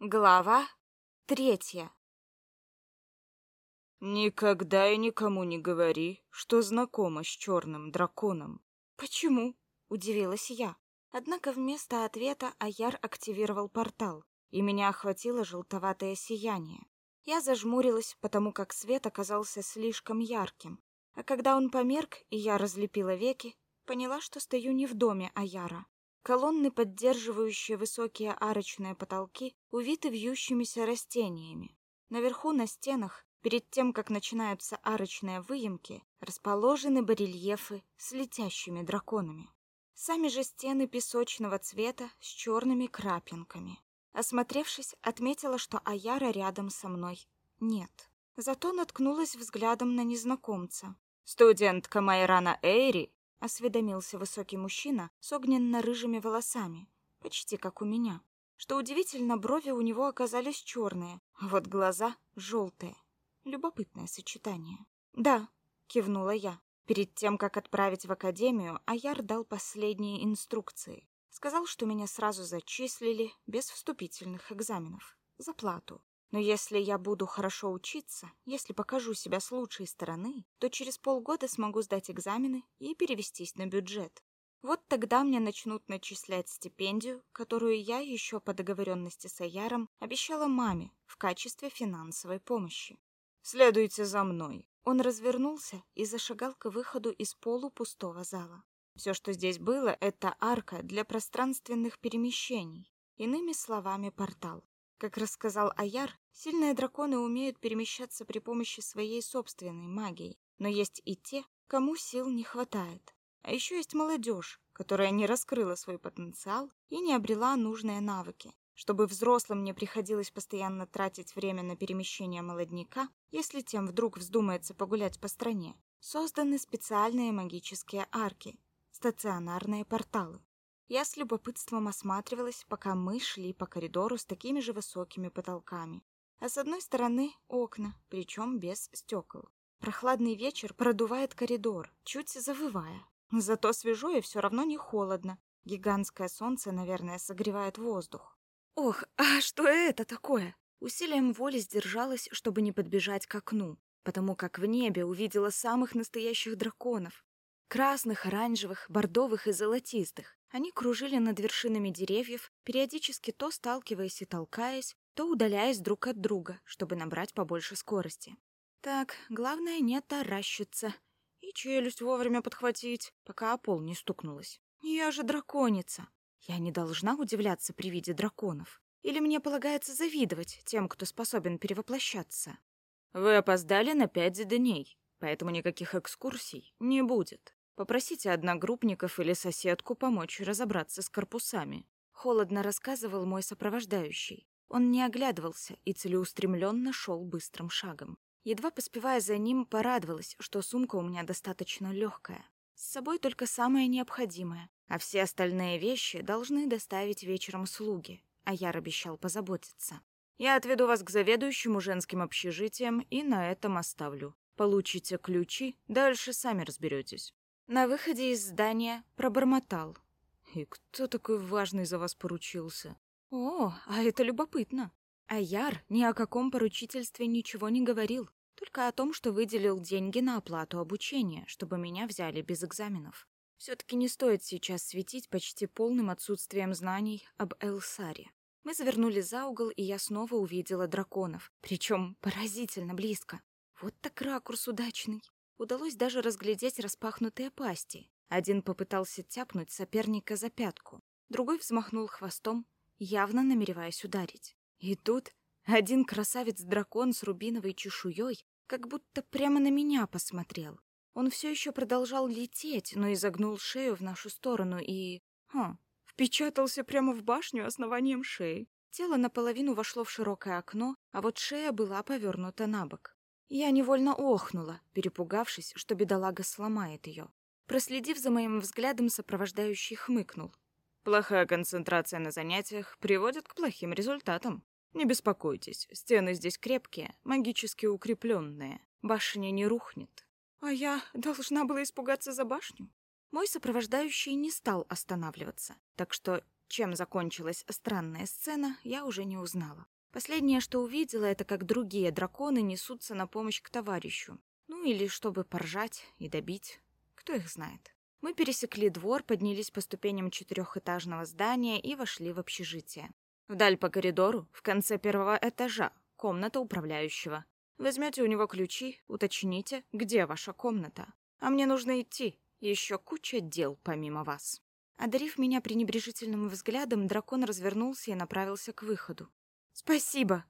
Глава третья. Никогда и никому не говори, что знакома с черным драконом. Почему? Удивилась я. Однако вместо ответа Аяр активировал портал, и меня охватило желтоватое сияние. Я зажмурилась, потому как свет оказался слишком ярким. А когда он померк, и я разлепила веки, поняла, что стою не в доме Аяра. Колонны, поддерживающие высокие арочные потолки, увиты вьющимися растениями. Наверху на стенах, перед тем, как начинаются арочные выемки, расположены барельефы с летящими драконами. Сами же стены песочного цвета с черными крапинками. Осмотревшись, отметила, что Аяра рядом со мной нет. Зато наткнулась взглядом на незнакомца. «Студентка Майрана Эйри осведомился высокий мужчина с огненно-рыжими волосами, почти как у меня. Что удивительно, брови у него оказались черные, а вот глаза желтые. Любопытное сочетание. «Да», — кивнула я. Перед тем, как отправить в академию, Аяр дал последние инструкции. Сказал, что меня сразу зачислили без вступительных экзаменов. За плату. Но если я буду хорошо учиться, если покажу себя с лучшей стороны, то через полгода смогу сдать экзамены и перевестись на бюджет. Вот тогда мне начнут начислять стипендию, которую я еще по договоренности с Аяром обещала маме в качестве финансовой помощи. «Следуйте за мной». Он развернулся и зашагал к выходу из полупустого зала. Все, что здесь было, это арка для пространственных перемещений, иными словами, портал. Как рассказал Аяр, сильные драконы умеют перемещаться при помощи своей собственной магии, но есть и те, кому сил не хватает. А еще есть молодежь, которая не раскрыла свой потенциал и не обрела нужные навыки. Чтобы взрослым не приходилось постоянно тратить время на перемещение молодняка, если тем вдруг вздумается погулять по стране, созданы специальные магические арки, стационарные порталы. Я с любопытством осматривалась, пока мы шли по коридору с такими же высокими потолками. А с одной стороны окна, причем без стекол. Прохладный вечер продувает коридор, чуть завывая. Зато свежо и все равно не холодно. Гигантское солнце, наверное, согревает воздух. Ох, а что это такое? Усилием воли сдержалась, чтобы не подбежать к окну, потому как в небе увидела самых настоящих драконов. Красных, оранжевых, бордовых и золотистых. Они кружили над вершинами деревьев, периодически то сталкиваясь и толкаясь, то удаляясь друг от друга, чтобы набрать побольше скорости. Так, главное не таращиться. И челюсть вовремя подхватить, пока о пол не стукнулась. Я же драконица. Я не должна удивляться при виде драконов. Или мне полагается завидовать тем, кто способен перевоплощаться? Вы опоздали на пять дней поэтому никаких экскурсий не будет. Попросите одногруппников или соседку помочь разобраться с корпусами. Холодно рассказывал мой сопровождающий. Он не оглядывался и целеустремленно шел быстрым шагом. Едва поспевая за ним, порадовалась, что сумка у меня достаточно легкая. С собой только самое необходимое, а все остальные вещи должны доставить вечером слуги, а я обещал позаботиться. Я отведу вас к заведующему женским общежитием и на этом оставлю. Получите ключи, дальше сами разберетесь. На выходе из здания пробормотал. И кто такой важный за вас поручился? О, а это любопытно. А Яр ни о каком поручительстве ничего не говорил, только о том, что выделил деньги на оплату обучения, чтобы меня взяли без экзаменов. Все-таки не стоит сейчас светить почти полным отсутствием знаний об Элсаре. Мы завернули за угол, и я снова увидела драконов, причем поразительно близко. Вот так ракурс удачный. Удалось даже разглядеть распахнутые пасти. Один попытался тяпнуть соперника за пятку, другой взмахнул хвостом, явно намереваясь ударить. И тут один красавец-дракон с рубиновой чешуей как будто прямо на меня посмотрел. Он все еще продолжал лететь, но изогнул шею в нашу сторону и... Хм, впечатался прямо в башню основанием шеи. Тело наполовину вошло в широкое окно, а вот шея была повернута на бок. Я невольно охнула, перепугавшись, что бедолага сломает ее. Проследив за моим взглядом, сопровождающий хмыкнул. Плохая концентрация на занятиях приводит к плохим результатам. Не беспокойтесь, стены здесь крепкие, магически укрепленные. Башня не рухнет. А я должна была испугаться за башню? Мой сопровождающий не стал останавливаться, так что чем закончилась странная сцена, я уже не узнала. Последнее, что увидела, это как другие драконы несутся на помощь к товарищу. Ну или чтобы поржать и добить. Кто их знает. Мы пересекли двор, поднялись по ступеням четырехэтажного здания и вошли в общежитие. Вдаль по коридору, в конце первого этажа, комната управляющего. Возьмете у него ключи, уточните, где ваша комната. А мне нужно идти, еще куча дел помимо вас. Одарив меня пренебрежительным взглядом, дракон развернулся и направился к выходу. «Спасибо!»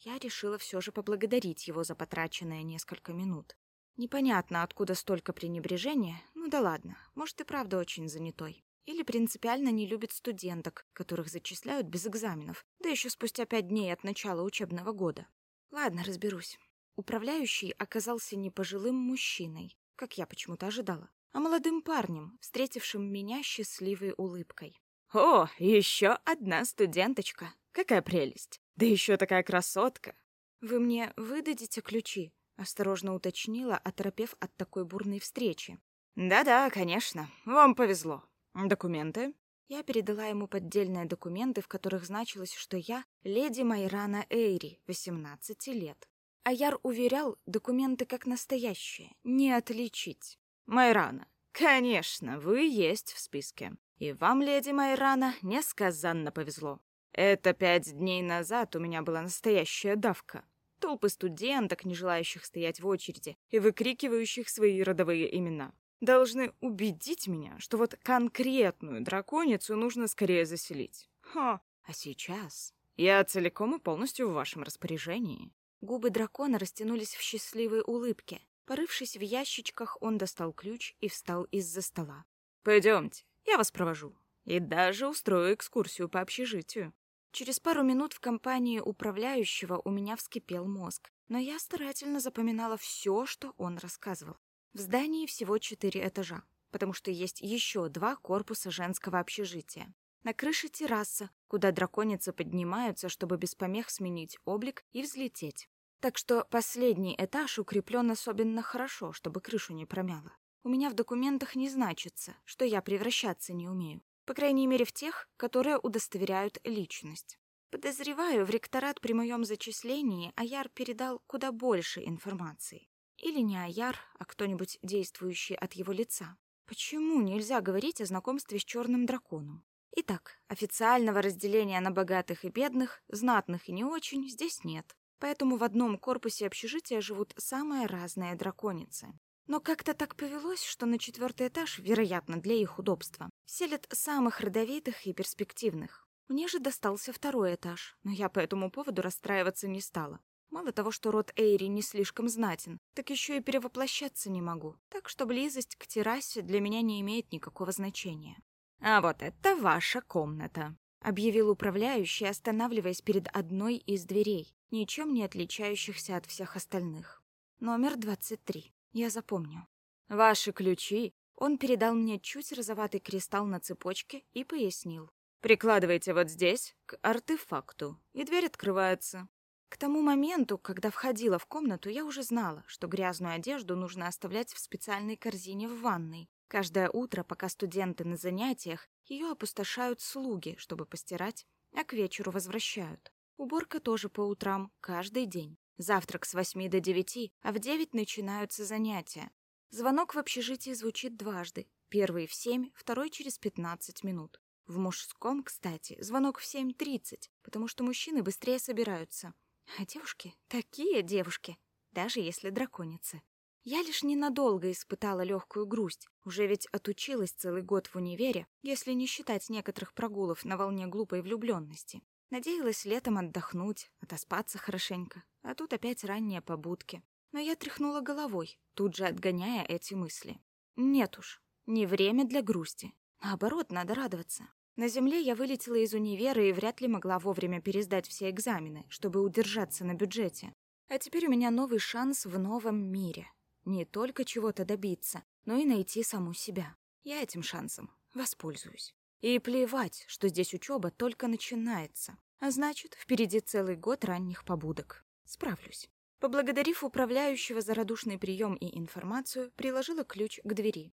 Я решила все же поблагодарить его за потраченные несколько минут. Непонятно, откуда столько пренебрежения. Ну да ладно, может и правда очень занятой. Или принципиально не любит студенток, которых зачисляют без экзаменов, да еще спустя пять дней от начала учебного года. Ладно, разберусь. Управляющий оказался не пожилым мужчиной, как я почему-то ожидала, а молодым парнем, встретившим меня счастливой улыбкой. «О, еще одна студенточка!» Какая прелесть! Да еще такая красотка!» «Вы мне выдадите ключи?» — осторожно уточнила, оторопев от такой бурной встречи. «Да-да, конечно. Вам повезло. Документы?» Я передала ему поддельные документы, в которых значилось, что я леди Майрана Эйри, 18 лет. Аяр уверял, документы как настоящие, не отличить. «Майрана, конечно, вы есть в списке. И вам, леди Майрана, несказанно повезло. Это пять дней назад у меня была настоящая давка. Толпы студенток, не желающих стоять в очереди и выкрикивающих свои родовые имена. Должны убедить меня, что вот конкретную драконицу нужно скорее заселить. Ха, а сейчас я целиком и полностью в вашем распоряжении. Губы дракона растянулись в счастливой улыбке. Порывшись в ящичках, он достал ключ и встал из-за стола. Пойдемте, я вас провожу. И даже устрою экскурсию по общежитию. Через пару минут в компании управляющего у меня вскипел мозг, но я старательно запоминала все, что он рассказывал. В здании всего четыре этажа, потому что есть еще два корпуса женского общежития. На крыше терраса, куда драконицы поднимаются, чтобы без помех сменить облик и взлететь. Так что последний этаж укреплен особенно хорошо, чтобы крышу не промяло. У меня в документах не значится, что я превращаться не умею. По крайней мере, в тех, которые удостоверяют личность. Подозреваю, в ректорат при моем зачислении Аяр передал куда больше информации. Или не Аяр, а кто-нибудь действующий от его лица. Почему нельзя говорить о знакомстве с черным драконом? Итак, официального разделения на богатых и бедных, знатных и не очень здесь нет. Поэтому в одном корпусе общежития живут самые разные драконицы. Но как-то так повелось, что на четвертый этаж, вероятно, для их удобства, селят самых родовитых и перспективных. Мне же достался второй этаж, но я по этому поводу расстраиваться не стала. Мало того, что род Эйри не слишком знатен, так еще и перевоплощаться не могу. Так что близость к террасе для меня не имеет никакого значения. «А вот это ваша комната», — объявил управляющий, останавливаясь перед одной из дверей, ничем не отличающихся от всех остальных. Номер 23. Я запомню. Ваши ключи. Он передал мне чуть розоватый кристалл на цепочке и пояснил. Прикладывайте вот здесь, к артефакту, и дверь открывается. К тому моменту, когда входила в комнату, я уже знала, что грязную одежду нужно оставлять в специальной корзине в ванной. Каждое утро, пока студенты на занятиях, ее опустошают слуги, чтобы постирать, а к вечеру возвращают. Уборка тоже по утрам, каждый день. Завтрак с восьми до девяти, а в девять начинаются занятия. Звонок в общежитии звучит дважды. Первый в семь, второй через пятнадцать минут. В мужском, кстати, звонок в семь тридцать, потому что мужчины быстрее собираются. А девушки такие девушки, даже если драконицы. Я лишь ненадолго испытала легкую грусть, уже ведь отучилась целый год в универе, если не считать некоторых прогулов на волне глупой влюбленности. Надеялась летом отдохнуть, отоспаться хорошенько, а тут опять ранние побудки. Но я тряхнула головой, тут же отгоняя эти мысли. Нет уж, не время для грусти. Наоборот, надо радоваться. На земле я вылетела из универа и вряд ли могла вовремя пересдать все экзамены, чтобы удержаться на бюджете. А теперь у меня новый шанс в новом мире. Не только чего-то добиться, но и найти саму себя. Я этим шансом воспользуюсь. И плевать, что здесь учеба только начинается. А значит, впереди целый год ранних побудок. Справлюсь. Поблагодарив управляющего за радушный прием и информацию, приложила ключ к двери.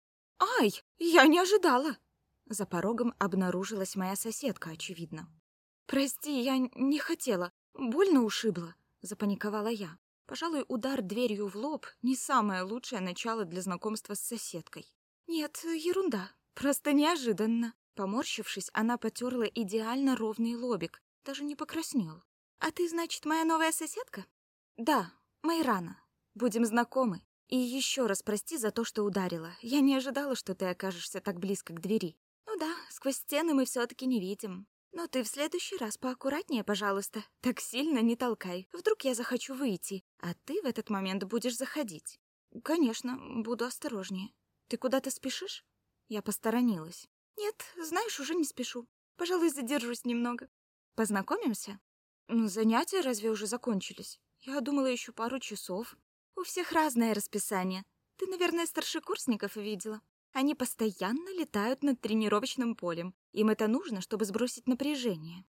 «Ай, я не ожидала!» За порогом обнаружилась моя соседка, очевидно. «Прости, я не хотела. Больно ушибла», — запаниковала я. Пожалуй, удар дверью в лоб — не самое лучшее начало для знакомства с соседкой. «Нет, ерунда. Просто неожиданно». Поморщившись, она потерла идеально ровный лобик, даже не покраснел. «А ты, значит, моя новая соседка?» «Да, Майрана. Будем знакомы. И еще раз прости за то, что ударила. Я не ожидала, что ты окажешься так близко к двери. Ну да, сквозь стены мы все-таки не видим. Но ты в следующий раз поаккуратнее, пожалуйста. Так сильно не толкай. Вдруг я захочу выйти, а ты в этот момент будешь заходить. Конечно, буду осторожнее. Ты куда-то спешишь? Я посторонилась. Нет, знаешь, уже не спешу. Пожалуй, задержусь немного. Познакомимся? Ну, занятия разве уже закончились? Я думала еще пару часов. У всех разное расписание. Ты, наверное, старшекурсников видела. Они постоянно летают над тренировочным полем. Им это нужно, чтобы сбросить напряжение.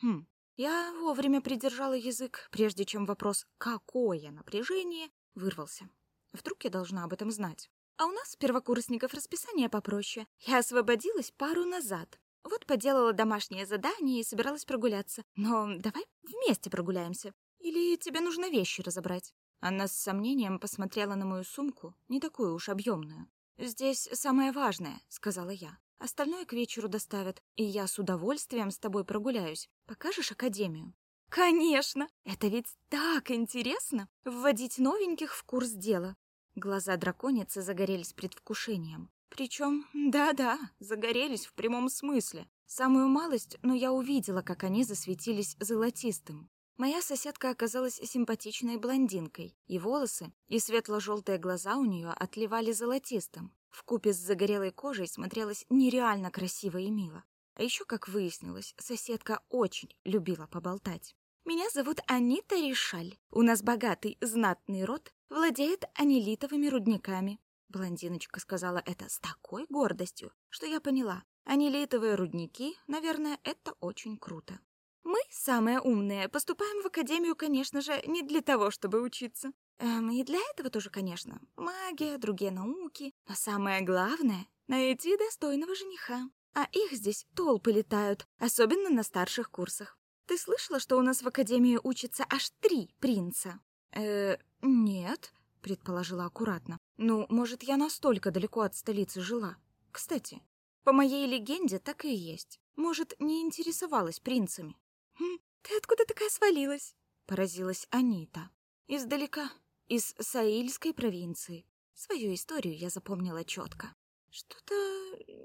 Хм, я вовремя придержала язык, прежде чем вопрос «какое напряжение?» вырвался. Вдруг я должна об этом знать. А у нас, первокурсников, расписание попроще. Я освободилась пару назад. Вот поделала домашнее задание и собиралась прогуляться. Но давай вместе прогуляемся. Или тебе нужно вещи разобрать?» Она с сомнением посмотрела на мою сумку, не такую уж объемную. «Здесь самое важное», — сказала я. «Остальное к вечеру доставят, и я с удовольствием с тобой прогуляюсь. Покажешь академию?» «Конечно! Это ведь так интересно! Вводить новеньких в курс дела!» Глаза драконицы загорелись предвкушением. Причем, да-да, загорелись в прямом смысле. Самую малость, но я увидела, как они засветились золотистым. Моя соседка оказалась симпатичной блондинкой, и волосы, и светло-желтые глаза у нее отливали золотистым. В купе с загорелой кожей смотрелась нереально красиво и мило. А еще, как выяснилось, соседка очень любила поболтать. «Меня зовут Анита Ришаль. У нас богатый, знатный род, владеет анилитовыми рудниками». Блондиночка сказала это с такой гордостью, что я поняла. Анилитовые рудники, наверное, это очень круто. Мы, самые умные, поступаем в академию, конечно же, не для того, чтобы учиться. Эм, и для этого тоже, конечно. Магия, другие науки. Но самое главное — найти достойного жениха. А их здесь толпы летают, особенно на старших курсах. Ты слышала, что у нас в академии учатся аж три принца? Э, нет, предположила аккуратно. Ну, может, я настолько далеко от столицы жила. Кстати, по моей легенде так и есть. Может, не интересовалась принцами. «Хм, ты откуда такая свалилась?» — поразилась Анита. «Издалека, из Саильской провинции. Свою историю я запомнила четко. «Что-то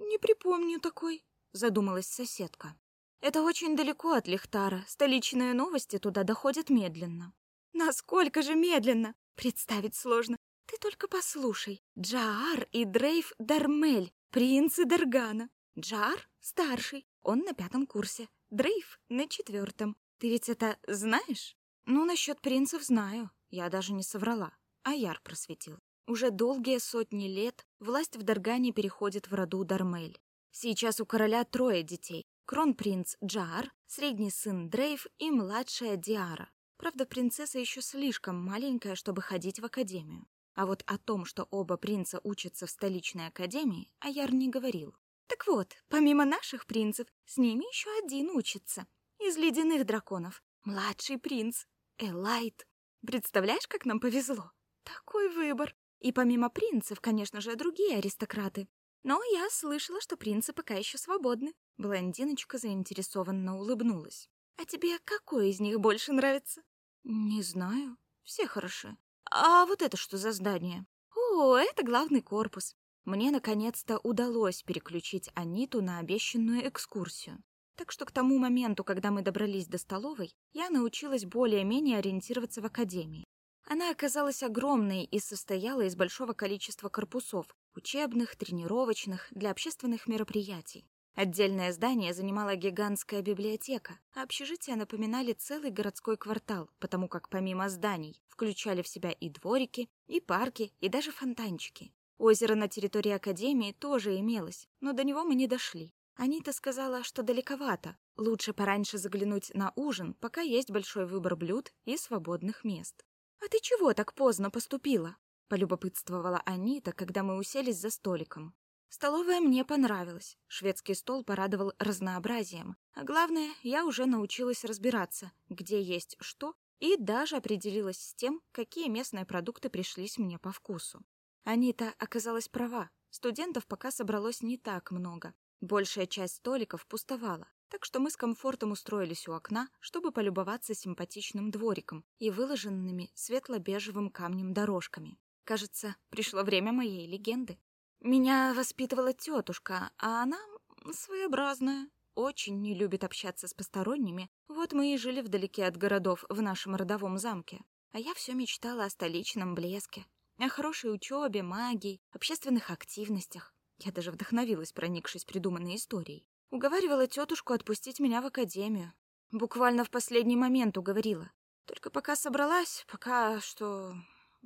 не припомню такой», — задумалась соседка. «Это очень далеко от Лихтара. Столичные новости туда доходят медленно». «Насколько же медленно? Представить сложно. Ты только послушай. Джаар и Дрейв Дармель, принцы Даргана. Джаар — старший, он на пятом курсе. Дрейв на четвертом. Ты ведь это знаешь? Ну, насчет принцев знаю. Я даже не соврала. А Яр просветил. Уже долгие сотни лет власть в Даргане переходит в роду Дармель. Сейчас у короля трое детей. Кронпринц Джар, средний сын Дрейв и младшая Диара. Правда, принцесса еще слишком маленькая, чтобы ходить в академию. А вот о том, что оба принца учатся в столичной академии, Аяр не говорил. Так вот, помимо наших принцев, с ними еще один учится. Из ледяных драконов. Младший принц. Элайт. Представляешь, как нам повезло? Такой выбор. И помимо принцев, конечно же, другие аристократы. Но я слышала, что принцы пока еще свободны. Блондиночка заинтересованно улыбнулась. А тебе какой из них больше нравится? Не знаю. Все хороши. А вот это что за здание? О, это главный корпус. Мне наконец-то удалось переключить Аниту на обещанную экскурсию. Так что к тому моменту, когда мы добрались до столовой, я научилась более-менее ориентироваться в академии. Она оказалась огромной и состояла из большого количества корпусов – учебных, тренировочных, для общественных мероприятий. Отдельное здание занимала гигантская библиотека, а общежития напоминали целый городской квартал, потому как помимо зданий включали в себя и дворики, и парки, и даже фонтанчики. Озеро на территории Академии тоже имелось, но до него мы не дошли. Анита сказала, что далековато. Лучше пораньше заглянуть на ужин, пока есть большой выбор блюд и свободных мест. «А ты чего так поздно поступила?» — полюбопытствовала Анита, когда мы уселись за столиком. Столовая мне понравилась. Шведский стол порадовал разнообразием. А главное, я уже научилась разбираться, где есть что, и даже определилась с тем, какие местные продукты пришлись мне по вкусу. Анита оказалась права. Студентов пока собралось не так много. Большая часть столиков пустовала, так что мы с комфортом устроились у окна, чтобы полюбоваться симпатичным двориком и выложенными светло-бежевым камнем дорожками. Кажется, пришло время моей легенды. Меня воспитывала тетушка, а она своеобразная, очень не любит общаться с посторонними. Вот мы и жили вдалеке от городов в нашем родовом замке. А я все мечтала о столичном блеске, о хорошей учебе, магии, общественных активностях. Я даже вдохновилась, проникшись придуманной историей. Уговаривала тетушку отпустить меня в академию. Буквально в последний момент уговорила. Только пока собралась, пока что...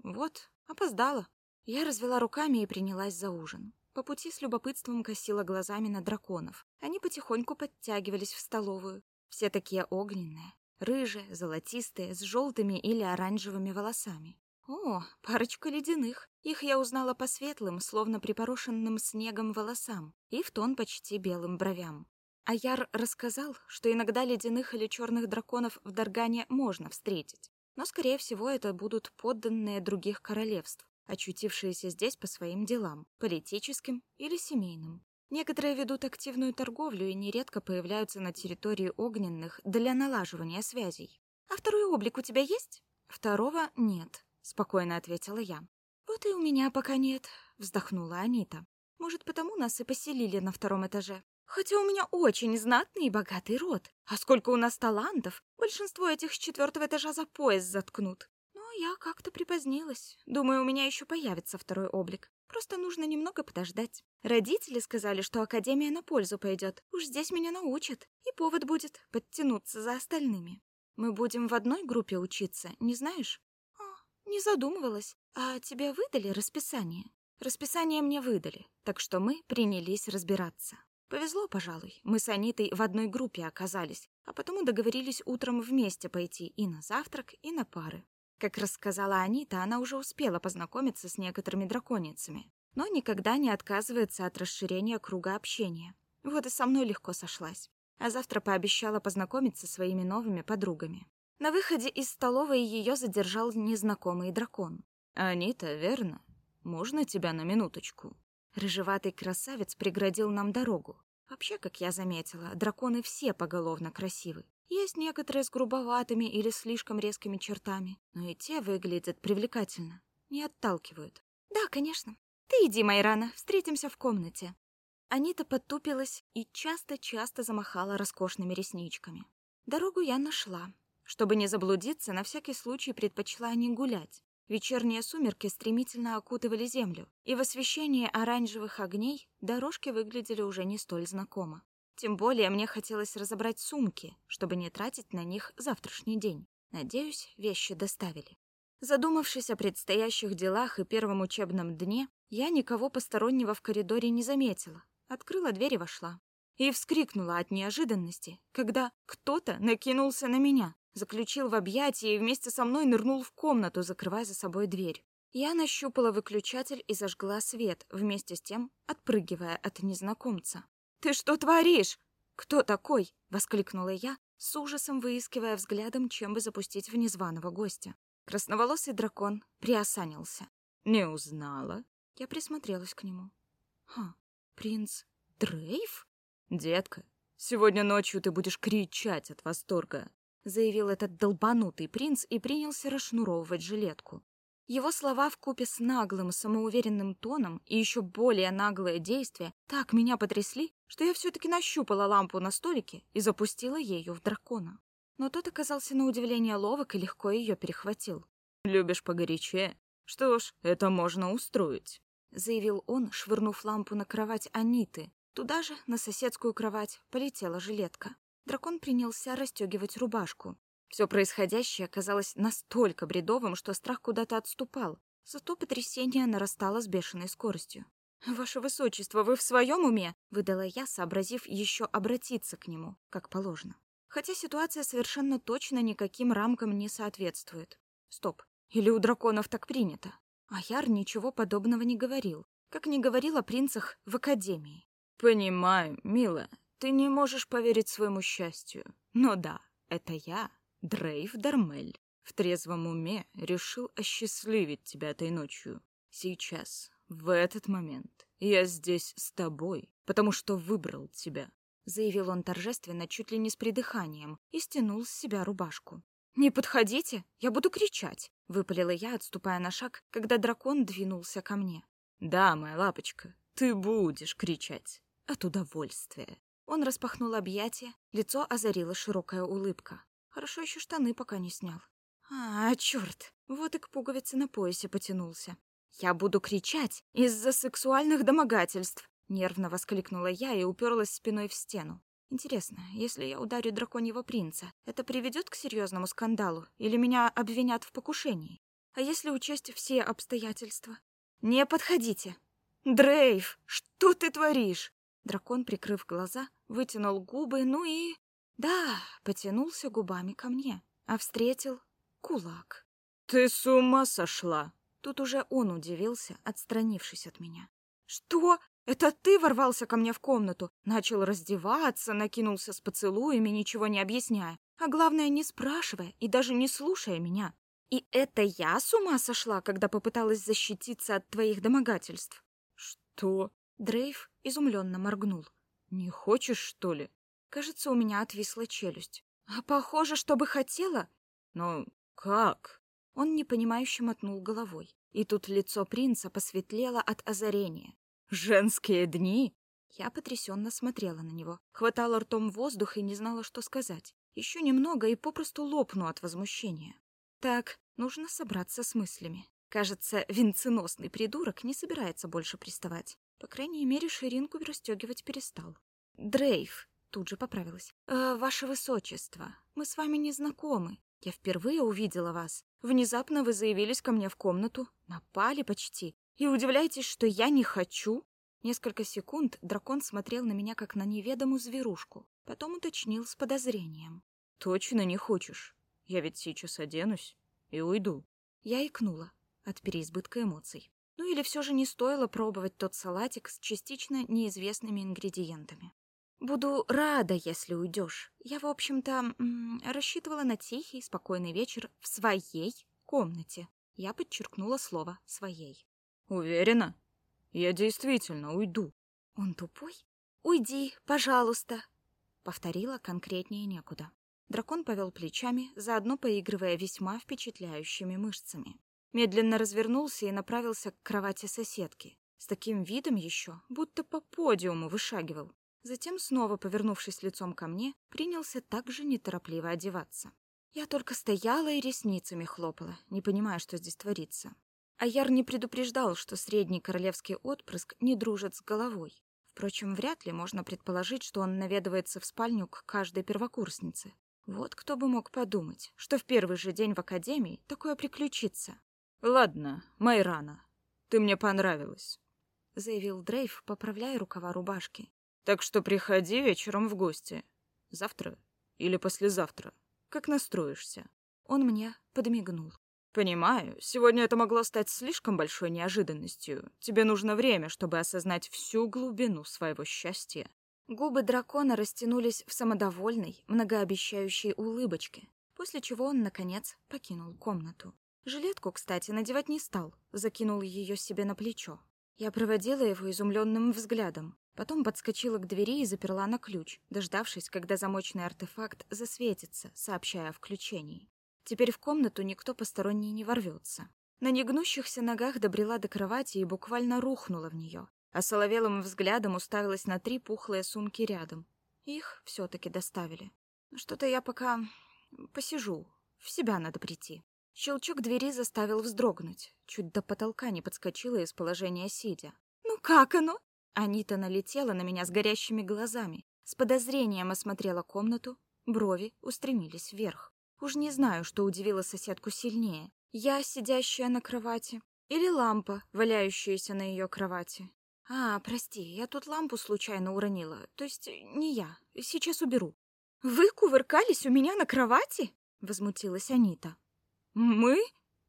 Вот, опоздала. Я развела руками и принялась за ужин. По пути с любопытством косила глазами на драконов. Они потихоньку подтягивались в столовую. Все такие огненные, рыжие, золотистые, с желтыми или оранжевыми волосами. О, парочка ледяных. Их я узнала по светлым, словно припорошенным снегом волосам, и в тон почти белым бровям. Аяр рассказал, что иногда ледяных или черных драконов в Даргане можно встретить, но, скорее всего, это будут подданные других королевств, очутившиеся здесь по своим делам, политическим или семейным. Некоторые ведут активную торговлю и нередко появляются на территории огненных для налаживания связей. «А второй облик у тебя есть?» «Второго нет», — спокойно ответила я. «Вот и у меня пока нет», — вздохнула Анита. «Может, потому нас и поселили на втором этаже. Хотя у меня очень знатный и богатый род. А сколько у нас талантов! Большинство этих с четвертого этажа за пояс заткнут я как-то припозднилась. Думаю, у меня еще появится второй облик. Просто нужно немного подождать. Родители сказали, что академия на пользу пойдет. Уж здесь меня научат. И повод будет подтянуться за остальными. Мы будем в одной группе учиться, не знаешь? А, не задумывалась. А тебе выдали расписание? Расписание мне выдали, так что мы принялись разбираться. Повезло, пожалуй. Мы с Анитой в одной группе оказались, а потом договорились утром вместе пойти и на завтрак, и на пары. Как рассказала Анита, она уже успела познакомиться с некоторыми драконицами, но никогда не отказывается от расширения круга общения. Вот и со мной легко сошлась. А завтра пообещала познакомиться со своими новыми подругами. На выходе из столовой ее задержал незнакомый дракон. «Анита, верно? Можно тебя на минуточку?» Рыжеватый красавец преградил нам дорогу. Вообще, как я заметила, драконы все поголовно красивы. Есть некоторые с грубоватыми или слишком резкими чертами, но и те выглядят привлекательно, не отталкивают. «Да, конечно. Ты иди, Майрана, встретимся в комнате». Анита подтупилась и часто-часто замахала роскошными ресничками. Дорогу я нашла. Чтобы не заблудиться, на всякий случай предпочла не гулять. Вечерние сумерки стремительно окутывали землю, и в освещении оранжевых огней дорожки выглядели уже не столь знакомо. Тем более мне хотелось разобрать сумки, чтобы не тратить на них завтрашний день. Надеюсь, вещи доставили. Задумавшись о предстоящих делах и первом учебном дне, я никого постороннего в коридоре не заметила. Открыла дверь и вошла. И вскрикнула от неожиданности, когда кто-то накинулся на меня, заключил в объятия и вместе со мной нырнул в комнату, закрывая за собой дверь. Я нащупала выключатель и зажгла свет, вместе с тем отпрыгивая от незнакомца. «Ты что творишь?» «Кто такой?» — воскликнула я, с ужасом выискивая взглядом, чем бы запустить в незваного гостя. Красноволосый дракон приосанился. «Не узнала?» Я присмотрелась к нему. «Ха, принц Дрейв?» «Детка, сегодня ночью ты будешь кричать от восторга», заявил этот долбанутый принц и принялся расшнуровывать жилетку. Его слова вкупе с наглым, самоуверенным тоном и еще более наглое действие так меня потрясли, что я все-таки нащупала лампу на столике и запустила ею в дракона. Но тот оказался на удивление ловок и легко ее перехватил. «Любишь погорячее? Что ж, это можно устроить», — заявил он, швырнув лампу на кровать Аниты. Туда же, на соседскую кровать, полетела жилетка. Дракон принялся расстегивать рубашку. Все происходящее казалось настолько бредовым, что страх куда-то отступал, зато потрясение нарастало с бешеной скоростью. «Ваше высочество, вы в своем уме?» — выдала я, сообразив еще обратиться к нему, как положено. Хотя ситуация совершенно точно никаким рамкам не соответствует. Стоп, или у драконов так принято? А Яр ничего подобного не говорил. как не говорил о принцах в академии. Понимаю, милая, ты не можешь поверить своему счастью. Но да, это я, Дрейв Дармель, в трезвом уме решил осчастливить тебя этой ночью. Сейчас, в этот момент, я здесь с тобой, потому что выбрал тебя. Заявил он торжественно, чуть ли не с придыханием, и стянул с себя рубашку. «Не подходите, я буду кричать!» — выпалила я, отступая на шаг, когда дракон двинулся ко мне. «Да, моя лапочка, ты будешь кричать от удовольствия». Он распахнул объятия, лицо озарила широкая улыбка. Хорошо еще штаны пока не снял. А, черт, вот и к пуговице на поясе потянулся. «Я буду кричать из-за сексуальных домогательств!» Нервно воскликнула я и уперлась спиной в стену. Интересно, если я ударю драконьего принца, это приведет к серьезному скандалу или меня обвинят в покушении? А если учесть все обстоятельства? Не подходите. Дрейв, что ты творишь? Дракон, прикрыв глаза, вытянул губы, ну и... Да, потянулся губами ко мне, а встретил кулак. «Ты с ума сошла!» Тут уже он удивился, отстранившись от меня. «Что? Это ты ворвался ко мне в комнату, начал раздеваться, накинулся с поцелуями, ничего не объясняя, а главное, не спрашивая и даже не слушая меня. И это я с ума сошла, когда попыталась защититься от твоих домогательств?» «Что?» Дрейв изумленно моргнул. «Не хочешь, что ли?» Кажется, у меня отвисла челюсть. «А похоже, что бы хотела». «Но как?» Он непонимающе мотнул головой. И тут лицо принца посветлело от озарения. «Женские дни?» Я потрясенно смотрела на него, хватала ртом воздух и не знала, что сказать. Еще немного и попросту лопну от возмущения. Так, нужно собраться с мыслями. Кажется, венценосный придурок не собирается больше приставать. По крайней мере, ширинку расстегивать перестал. Дрейв, тут же поправилась. «Э, «Ваше высочество, мы с вами не знакомы. Я впервые увидела вас. Внезапно вы заявились ко мне в комнату, напали почти, и удивляетесь, что я не хочу? Несколько секунд дракон смотрел на меня как на неведомую зверушку, потом уточнил с подозрением: "Точно не хочешь? Я ведь сейчас оденусь и уйду". Я икнула от переизбытка эмоций. Ну или все же не стоило пробовать тот салатик с частично неизвестными ингредиентами. Буду рада, если уйдешь. Я, в общем-то, рассчитывала на тихий, спокойный вечер в своей комнате. Я подчеркнула слово «своей». «Уверена? Я действительно уйду». «Он тупой? Уйди, пожалуйста!» Повторила конкретнее некуда. Дракон повел плечами, заодно поигрывая весьма впечатляющими мышцами. Медленно развернулся и направился к кровати соседки. С таким видом еще, будто по подиуму вышагивал. Затем, снова повернувшись лицом ко мне, принялся также неторопливо одеваться. Я только стояла и ресницами хлопала, не понимая, что здесь творится. Аяр не предупреждал, что средний королевский отпрыск не дружит с головой. Впрочем, вряд ли можно предположить, что он наведывается в спальню к каждой первокурснице. Вот кто бы мог подумать, что в первый же день в академии такое приключится. «Ладно, Майрана, ты мне понравилась», — заявил Дрейв, поправляя рукава рубашки. Так что приходи вечером в гости. Завтра или послезавтра. Как настроишься?» Он мне подмигнул. «Понимаю, сегодня это могло стать слишком большой неожиданностью. Тебе нужно время, чтобы осознать всю глубину своего счастья». Губы дракона растянулись в самодовольной, многообещающей улыбочке, после чего он, наконец, покинул комнату. Жилетку, кстати, надевать не стал, закинул ее себе на плечо. Я проводила его изумленным взглядом. Потом подскочила к двери и заперла на ключ, дождавшись, когда замочный артефакт засветится, сообщая о включении. Теперь в комнату никто посторонний не ворвется. На негнущихся ногах добрела до кровати и буквально рухнула в нее, а соловелым взглядом уставилась на три пухлые сумки рядом. Их все-таки доставили. Что-то я пока посижу, в себя надо прийти. Щелчок двери заставил вздрогнуть. Чуть до потолка не подскочила из положения сидя. «Ну как оно?» Анита налетела на меня с горящими глазами, с подозрением осмотрела комнату, брови устремились вверх. Уж не знаю, что удивило соседку сильнее. Я, сидящая на кровати, или лампа, валяющаяся на ее кровати. А, прости, я тут лампу случайно уронила. То есть не я. Сейчас уберу. Вы кувыркались у меня на кровати? возмутилась Анита. Мы?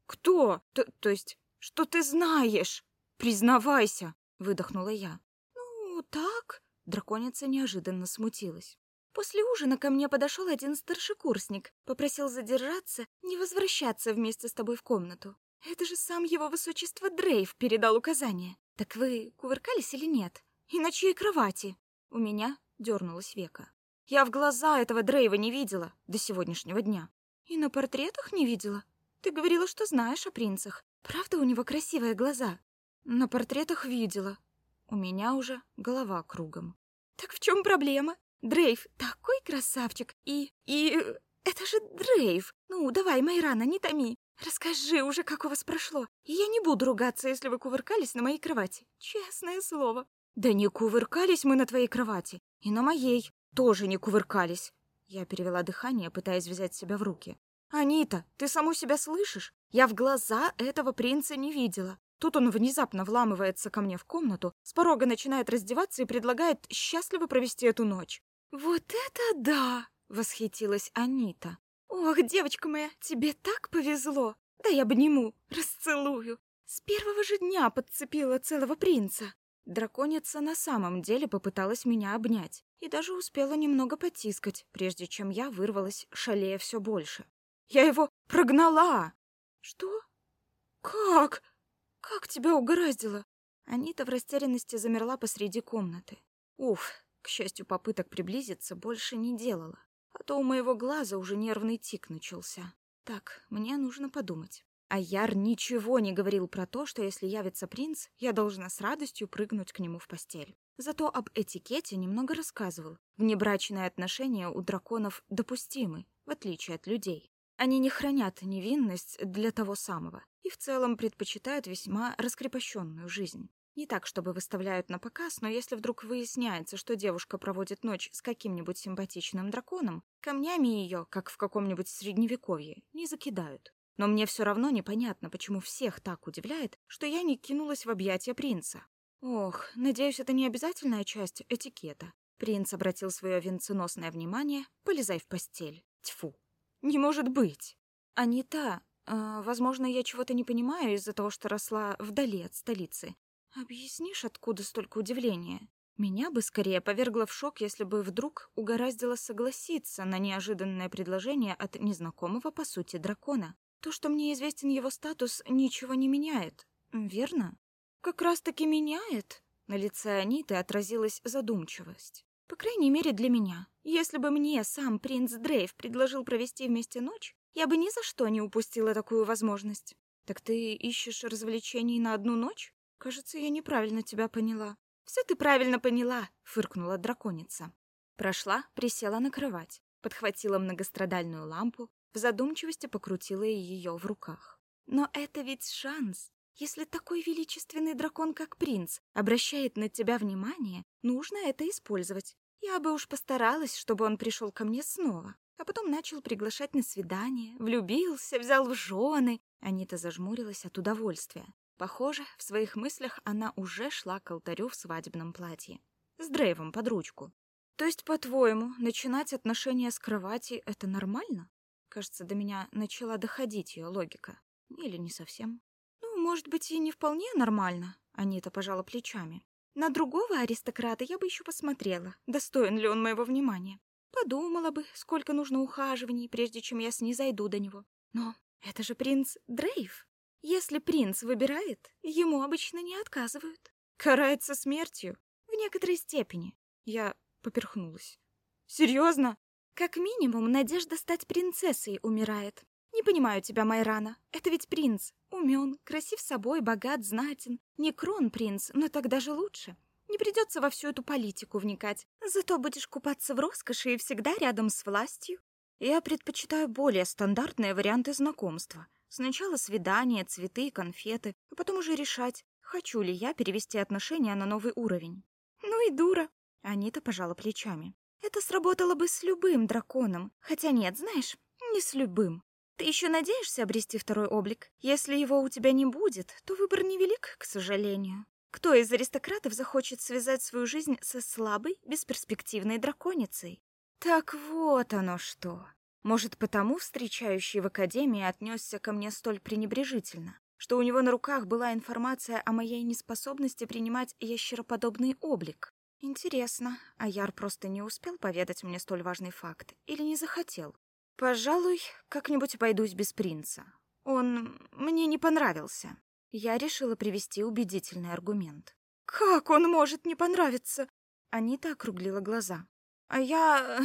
Кто? То, то есть, что ты знаешь? Признавайся. выдохнула я. Так, драконица неожиданно смутилась. После ужина ко мне подошел один старшекурсник, попросил задержаться, не возвращаться вместе с тобой в комнату. Это же сам его высочество Дрейв передал указание. Так вы кувыркались или нет? И на чьей кровати? У меня дернулась века. Я в глаза этого Дрейва не видела до сегодняшнего дня. И на портретах не видела. Ты говорила, что знаешь о принцах. Правда, у него красивые глаза? На портретах видела. У меня уже голова кругом. Так в чем проблема? Дрейв такой красавчик, и... и... это же Дрейв. Ну, давай, Майрана, не томи. Расскажи уже, как у вас прошло. И я не буду ругаться, если вы кувыркались на моей кровати. Честное слово. Да не кувыркались мы на твоей кровати. И на моей тоже не кувыркались. Я перевела дыхание, пытаясь взять себя в руки. «Анита, ты саму себя слышишь? Я в глаза этого принца не видела. Тут он внезапно вламывается ко мне в комнату, с порога начинает раздеваться и предлагает счастливо провести эту ночь. «Вот это да!» — восхитилась Анита. «Ох, девочка моя, тебе так повезло! Да я обниму, расцелую! С первого же дня подцепила целого принца!» Драконица на самом деле попыталась меня обнять и даже успела немного потискать, прежде чем я вырвалась, шалея все больше. «Я его прогнала!» «Что? Как? Как тебя угораздило?» Анита в растерянности замерла посреди комнаты. Уф, к счастью, попыток приблизиться больше не делала, а то у моего глаза уже нервный тик начался. Так, мне нужно подумать. А Яр ничего не говорил про то, что если явится принц, я должна с радостью прыгнуть к нему в постель. Зато об этикете немного рассказывал. Внебрачные отношения у драконов допустимы, в отличие от людей. Они не хранят невинность для того самого и в целом предпочитают весьма раскрепощенную жизнь. Не так, чтобы выставляют на показ, но если вдруг выясняется, что девушка проводит ночь с каким-нибудь симпатичным драконом, камнями ее, как в каком-нибудь средневековье, не закидают. Но мне все равно непонятно, почему всех так удивляет, что я не кинулась в объятия принца. Ох, надеюсь, это не обязательная часть этикета. Принц обратил свое венценосное внимание «полезай в постель». Тьфу. Не может быть. А та. Э, возможно, я чего-то не понимаю из-за того, что росла вдали от столицы. Объяснишь, откуда столько удивления? Меня бы скорее повергло в шок, если бы вдруг угораздило согласиться на неожиданное предложение от незнакомого, по сути, дракона. То, что мне известен его статус, ничего не меняет. Верно? Как раз-таки меняет. На лице Аниты отразилась задумчивость. По крайней мере, для меня. Если бы мне сам принц Дрейв предложил провести вместе ночь, я бы ни за что не упустила такую возможность. Так ты ищешь развлечений на одну ночь? Кажется, я неправильно тебя поняла. Все ты правильно поняла, фыркнула драконица. Прошла, присела на кровать, подхватила многострадальную лампу, в задумчивости покрутила ее в руках. Но это ведь шанс. Если такой величественный дракон, как принц, обращает на тебя внимание, нужно это использовать. Я бы уж постаралась, чтобы он пришел ко мне снова. А потом начал приглашать на свидание, влюбился, взял в жены. Анита зажмурилась от удовольствия. Похоже, в своих мыслях она уже шла к алтарю в свадебном платье. С Дрейвом под ручку. То есть, по-твоему, начинать отношения с кровати — это нормально? Кажется, до меня начала доходить ее логика. Или не совсем. Может быть, и не вполне нормально. Анита пожала плечами. На другого аристократа я бы еще посмотрела, достоин ли он моего внимания. Подумала бы, сколько нужно ухаживаний, прежде чем я снизойду до него. Но это же принц Дрейв. Если принц выбирает, ему обычно не отказывают. Карается смертью в некоторой степени. Я поперхнулась. Серьезно? Как минимум, надежда стать принцессой умирает. Не понимаю тебя, Майрана. Это ведь принц. Умен, красив собой, богат, знатен. Не крон-принц, но тогда же лучше. Не придется во всю эту политику вникать. Зато будешь купаться в роскоши и всегда рядом с властью. Я предпочитаю более стандартные варианты знакомства. Сначала свидание, цветы, конфеты, а потом уже решать, хочу ли я перевести отношения на новый уровень. Ну и дура. Анита пожала плечами. Это сработало бы с любым драконом. Хотя нет, знаешь, не с любым. Ты еще надеешься обрести второй облик? Если его у тебя не будет, то выбор невелик, к сожалению. Кто из аристократов захочет связать свою жизнь со слабой, бесперспективной драконицей? Так вот оно что. Может, потому встречающий в академии отнесся ко мне столь пренебрежительно, что у него на руках была информация о моей неспособности принимать ящероподобный облик. Интересно, а Яр просто не успел поведать мне столь важный факт или не захотел? Пожалуй, как-нибудь обойдусь без принца. Он мне не понравился. Я решила привести убедительный аргумент. Как он может не понравиться? Анита округлила глаза. А я э,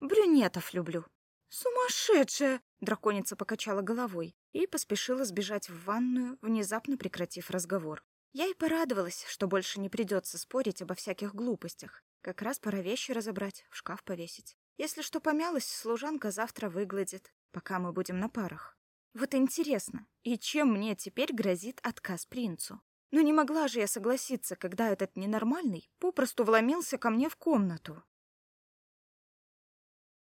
брюнетов люблю. Сумасшедшая, драконица покачала головой и поспешила сбежать в ванную, внезапно прекратив разговор. Я и порадовалась, что больше не придется спорить обо всяких глупостях. Как раз пора вещи разобрать, в шкаф повесить. Если что помялось, служанка завтра выгладит, пока мы будем на парах. Вот интересно, и чем мне теперь грозит отказ принцу? Ну не могла же я согласиться, когда этот ненормальный попросту вломился ко мне в комнату.